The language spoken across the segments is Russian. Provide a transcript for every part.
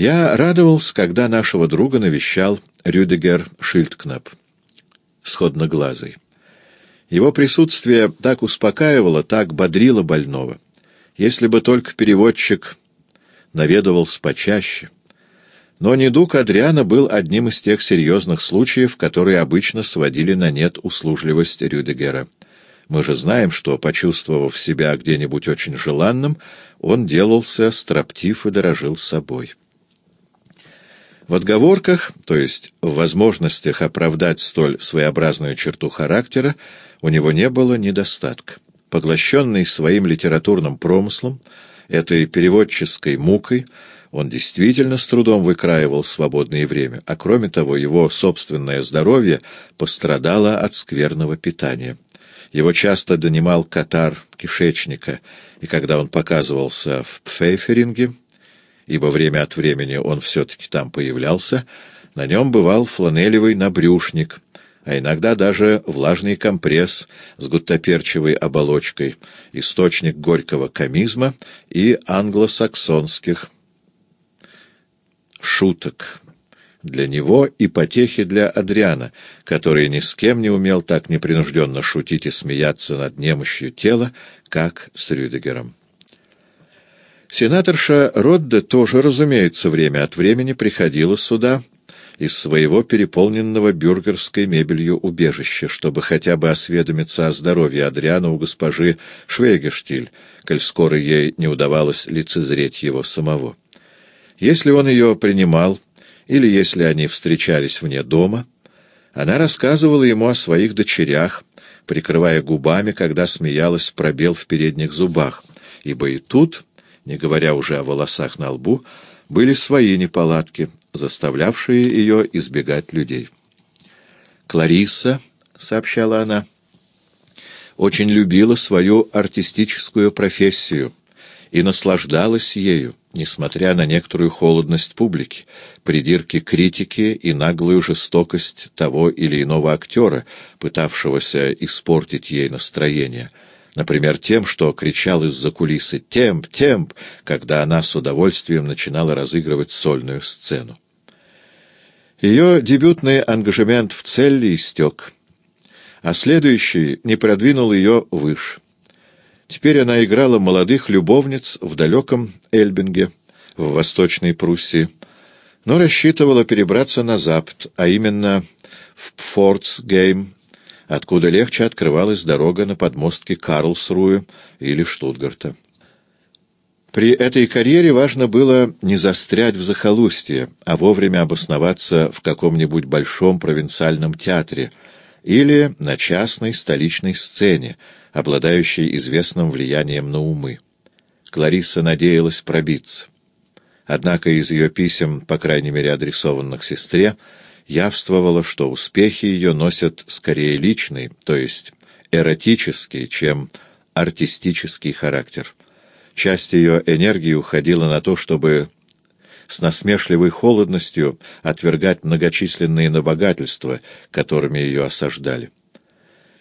Я радовался, когда нашего друга навещал Рюдегер Шильдкнап, сходноглазый. Его присутствие так успокаивало, так бодрило больного. Если бы только переводчик наведывался почаще. Но недуг Адриана был одним из тех серьезных случаев, которые обычно сводили на нет услужливость Рюдегера. Мы же знаем, что, почувствовав себя где-нибудь очень желанным, он делался строптив и дорожил собой. В отговорках, то есть в возможностях оправдать столь своеобразную черту характера, у него не было недостатка. Поглощенный своим литературным промыслом, этой переводческой мукой, он действительно с трудом выкраивал свободное время, а кроме того, его собственное здоровье пострадало от скверного питания. Его часто донимал катар кишечника, и когда он показывался в Пфейферинге, ибо время от времени он все-таки там появлялся, на нем бывал фланелевый набрюшник, а иногда даже влажный компресс с гуттаперчевой оболочкой, источник горького комизма и англосаксонских шуток для него и потехи для Адриана, который ни с кем не умел так непринужденно шутить и смеяться над немощью тела, как с Рюдегером. Сенаторша Родде тоже, разумеется, время от времени приходила сюда из своего переполненного бюргерской мебелью убежища, чтобы хотя бы осведомиться о здоровье Адриана у госпожи Швейгештиль, коль скоро ей не удавалось лицезреть его самого. Если он ее принимал, или если они встречались вне дома, она рассказывала ему о своих дочерях, прикрывая губами, когда смеялась пробел в передних зубах, ибо и тут, не говоря уже о волосах на лбу, были свои неполадки, заставлявшие ее избегать людей. «Кларисса», — сообщала она, — «очень любила свою артистическую профессию и наслаждалась ею, несмотря на некоторую холодность публики, придирки критики и наглую жестокость того или иного актера, пытавшегося испортить ей настроение. Например, тем, что кричал из-за кулисы «Темп! Темп!», когда она с удовольствием начинала разыгрывать сольную сцену. Ее дебютный ангажемент в Целли истек, а следующий не продвинул ее выше. Теперь она играла молодых любовниц в далеком Эльбинге, в Восточной Пруссии, но рассчитывала перебраться на запад, а именно в Пфорцгейм, откуда легче открывалась дорога на подмостки Карлсруhe или Штутгарта. При этой карьере важно было не застрять в захолустье, а вовремя обосноваться в каком-нибудь большом провинциальном театре или на частной столичной сцене, обладающей известным влиянием на умы. Клариса надеялась пробиться. Однако из ее писем, по крайней мере адресованных сестре, явствовало, что успехи ее носят скорее личный, то есть эротический, чем артистический характер. Часть ее энергии уходила на то, чтобы с насмешливой холодностью отвергать многочисленные набогательства, которыми ее осаждали.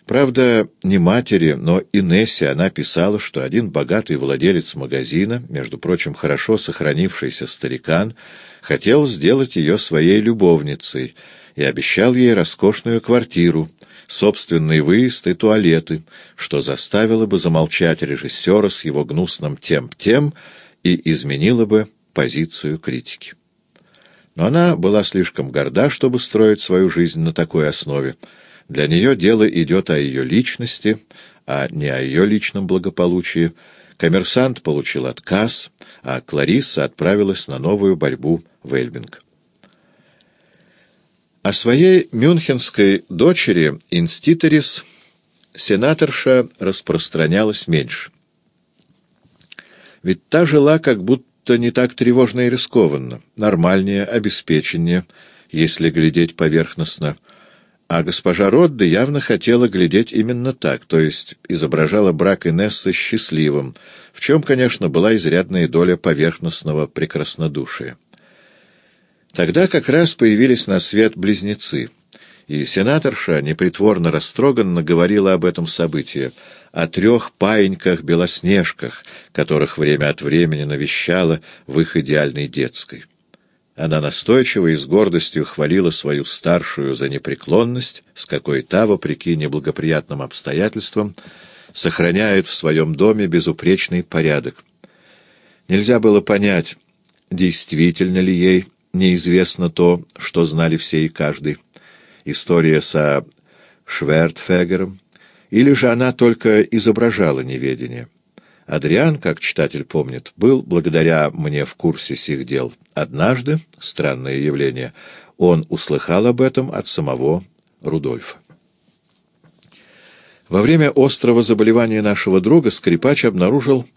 Правда, не матери, но Инессе она писала, что один богатый владелец магазина, между прочим, хорошо сохранившийся старикан, хотел сделать ее своей любовницей и обещал ей роскошную квартиру, собственный выезд и туалеты, что заставило бы замолчать режиссера с его гнусным тем-тем и изменило бы позицию критики. Но она была слишком горда, чтобы строить свою жизнь на такой основе, для нее дело идет о ее личности, а не о ее личном благополучии. Коммерсант получил отказ, а Кларисса отправилась на новую борьбу в Эльбинг. О своей мюнхенской дочери Инститорис сенаторша распространялась меньше. Ведь та жила как будто не так тревожно и рискованно, нормальнее, обеспеченнее, если глядеть поверхностно – а госпожа Родде явно хотела глядеть именно так, то есть изображала брак Инессы счастливым, в чем, конечно, была изрядная доля поверхностного прекраснодушия. Тогда как раз появились на свет близнецы, и сенаторша непритворно растроганно говорила об этом событии, о трех паиньках-белоснежках, которых время от времени навещала в их идеальной детской. Она настойчиво и с гордостью хвалила свою старшую за непреклонность, с какой та, вопреки неблагоприятным обстоятельствам, сохраняет в своем доме безупречный порядок. Нельзя было понять, действительно ли ей неизвестно то, что знали все и каждый. История со Швертфегером, или же она только изображала неведение. Адриан, как читатель помнит, был благодаря мне в курсе сих дел. Однажды, странное явление, он услыхал об этом от самого Рудольфа. Во время острого заболевания нашего друга скрипач обнаружил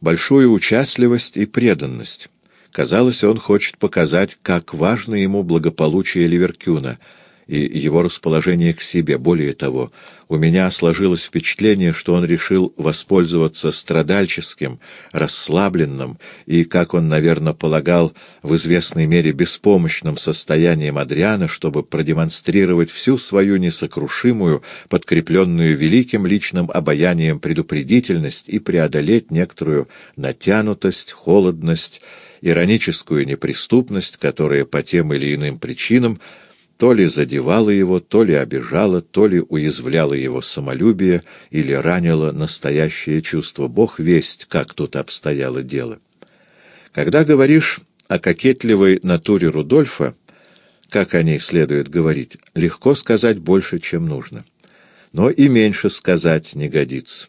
большую участливость и преданность. Казалось, он хочет показать, как важно ему благополучие Ливеркюна — и его расположение к себе. Более того, у меня сложилось впечатление, что он решил воспользоваться страдальческим, расслабленным и, как он, наверное, полагал, в известной мере беспомощным состоянием Адриана, чтобы продемонстрировать всю свою несокрушимую, подкрепленную великим личным обаянием предупредительность и преодолеть некоторую натянутость, холодность, ироническую неприступность, которая по тем или иным причинам то ли задевала его, то ли обижала, то ли уязвляла его самолюбие или ранила настоящее чувство. Бог весть, как тут обстояло дело. Когда говоришь о кокетливой натуре Рудольфа, как о ней следует говорить, легко сказать больше, чем нужно. Но и меньше сказать не годится.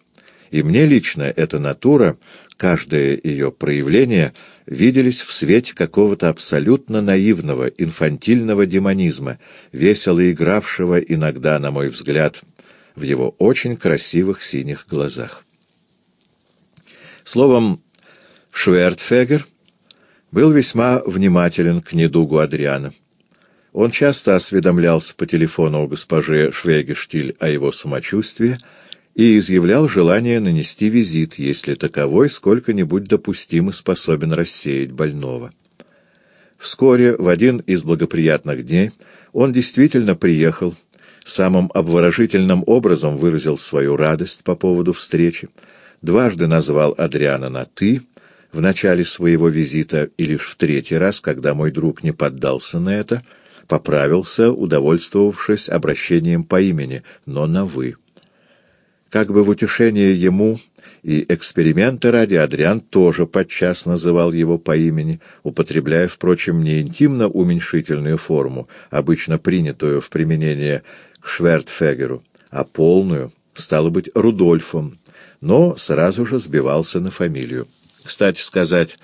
И мне лично эта натура, каждое ее проявление — виделись в свете какого-то абсолютно наивного, инфантильного демонизма, весело игравшего иногда, на мой взгляд, в его очень красивых синих глазах. Словом, Швертфегер был весьма внимателен к недугу Адриана. Он часто осведомлялся по телефону у госпожи Швегештиль о его самочувствии, и изъявлял желание нанести визит, если таковой сколько-нибудь допустимо способен рассеять больного. Вскоре, в один из благоприятных дней, он действительно приехал, самым обворожительным образом выразил свою радость по поводу встречи, дважды назвал Адриана на «ты», в начале своего визита и лишь в третий раз, когда мой друг не поддался на это, поправился, удовольствовавшись обращением по имени, но на «вы». Как бы в утешение ему и эксперименты ради Адриан тоже подчас называл его по имени, употребляя, впрочем, не интимно-уменьшительную форму, обычно принятую в применение к Швертфегеру, а полную, стало быть, Рудольфом, но сразу же сбивался на фамилию. Кстати сказать,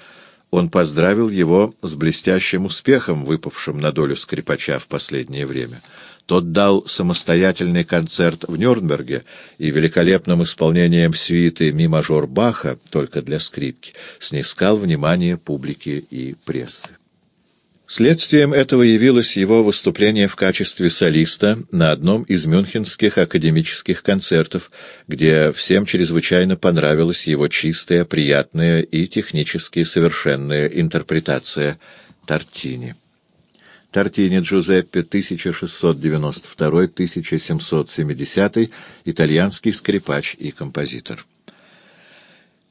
он поздравил его с блестящим успехом, выпавшим на долю скрипача в последнее время — тот дал самостоятельный концерт в Нюрнберге и великолепным исполнением свиты ми-мажор Баха, только для скрипки, снискал внимание публики и прессы. Следствием этого явилось его выступление в качестве солиста на одном из мюнхенских академических концертов, где всем чрезвычайно понравилась его чистая, приятная и технически совершенная интерпретация Тартини. Тартини Джузеппе, 1692-1770, итальянский скрипач и композитор.